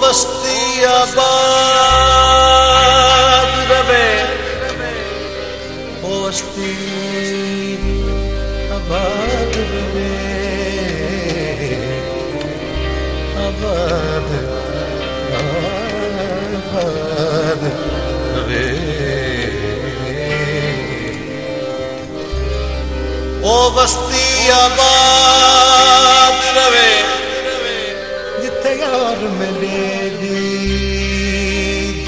बस्ती आबाद रवे बस्ती आबाद रवे आबाद आबाद रवे ओ बस्ती आबाद रवे जिथे यार मिले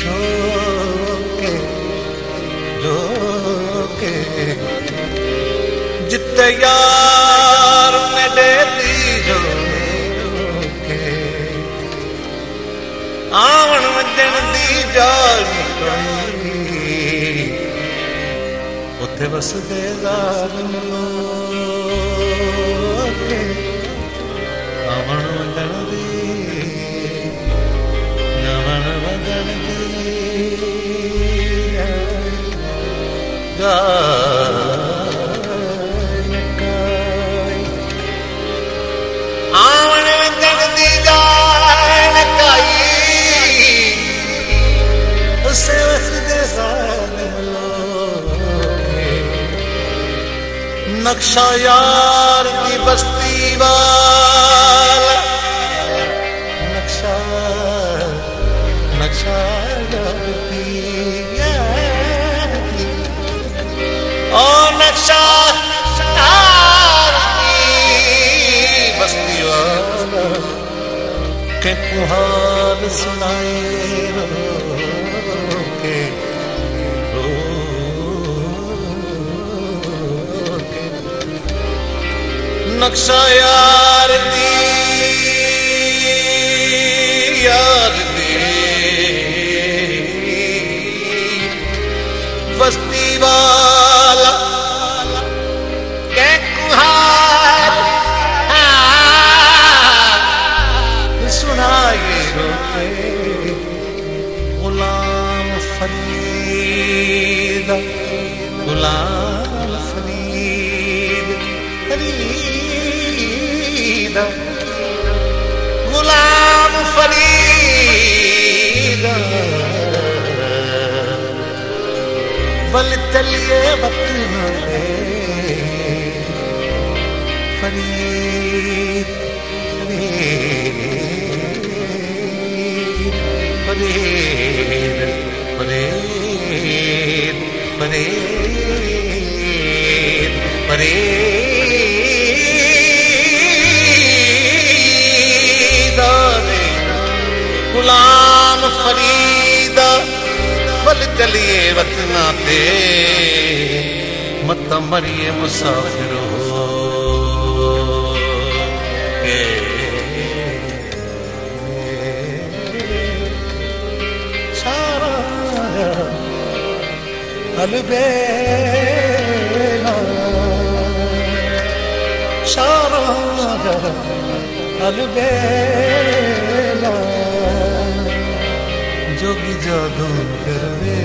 झोके झोके। जिथे यार वसदे ज़ालम लोके अवण दी नवण वञण दी। नक्शायार की बस्ती वाल। नक्शा नक्शा और नक्शा की बस्ती वाल। के पुहार सुनाए नक्शा यार दी यार दी। बस्ती वाला कुहार सुनाए रोके गुलाम फरीद गुलाम வலுத்தல்லியே பத்து நாளே ஃபரீத் ஃபரீத் ஃபரீத் ஃபரீத் ஃபரீத் குலாம் ஃபரீத் चलिए वतना ते मत मरिए मुसाफिर हो के सारा अलबेला सारा अलबेला जोगी जादू करवे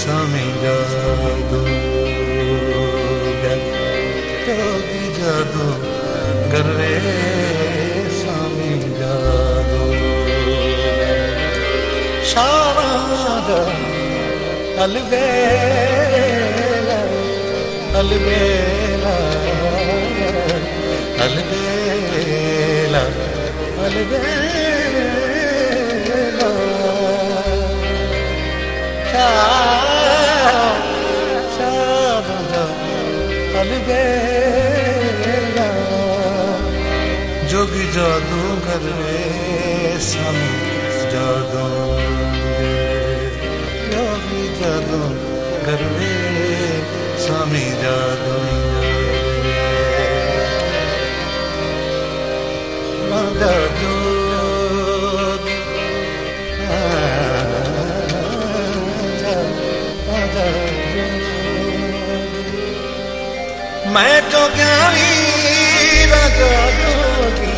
स्वामी जादू जोगी जादू करवे स्वामी जादू शारदा अलबेला अलबेला अलबेला अलबेला अलबेला जोगी जादूगर रे सम जादू योगी जादू करवे स्वामी जादू जादू मैं तो ज्ञानी जोगी,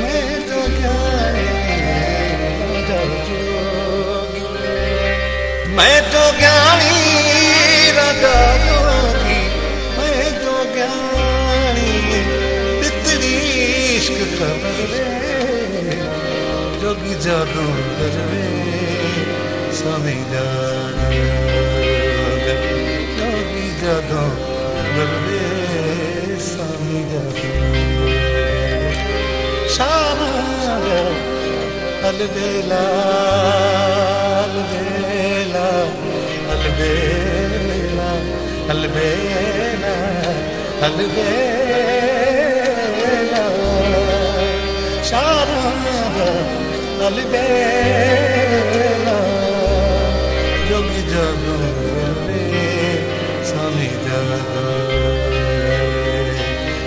मैं तो ज्ञानी जोगी। मैं तो ज्ञानी राजा जोगी, मैं तो ज्ञानी इतनी इश्क खबर जोगी जादू गजबे स्वामी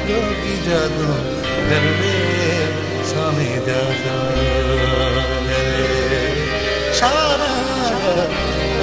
Yogi Jadu Dalbe Sami Dada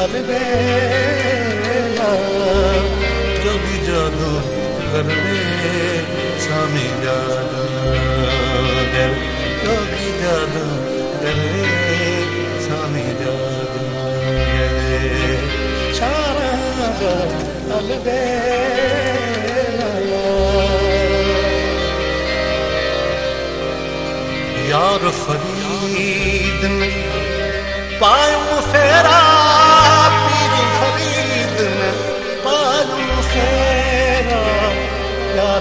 Karbela Jogi jadu karbe Sami jadu Del Jogi jadu karbe Sami jadu Yede Chara Karbela Yar Farid Payum Ferah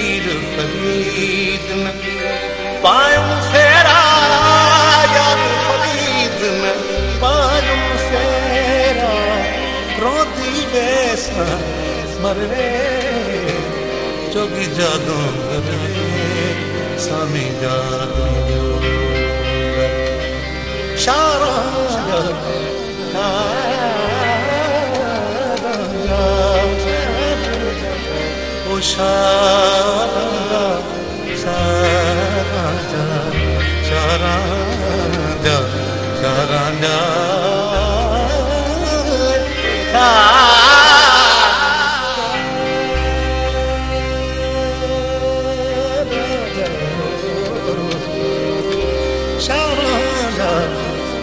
પીર ફરીદ પાયું ફેરા યાદ ફરીદ પાયું ફેરા રોદી બેસા મરવે જોગી જાદો મરવે સામી જાદો શારા সারা সারা সারা সারা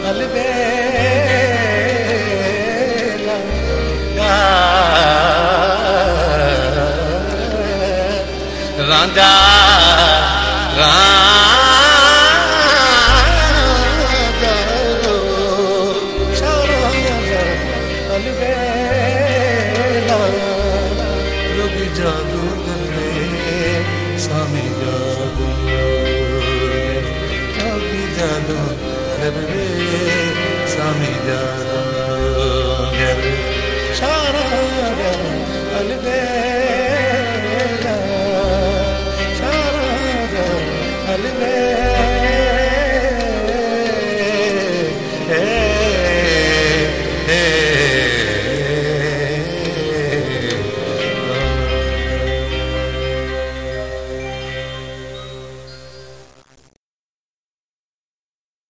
Alibay 간다.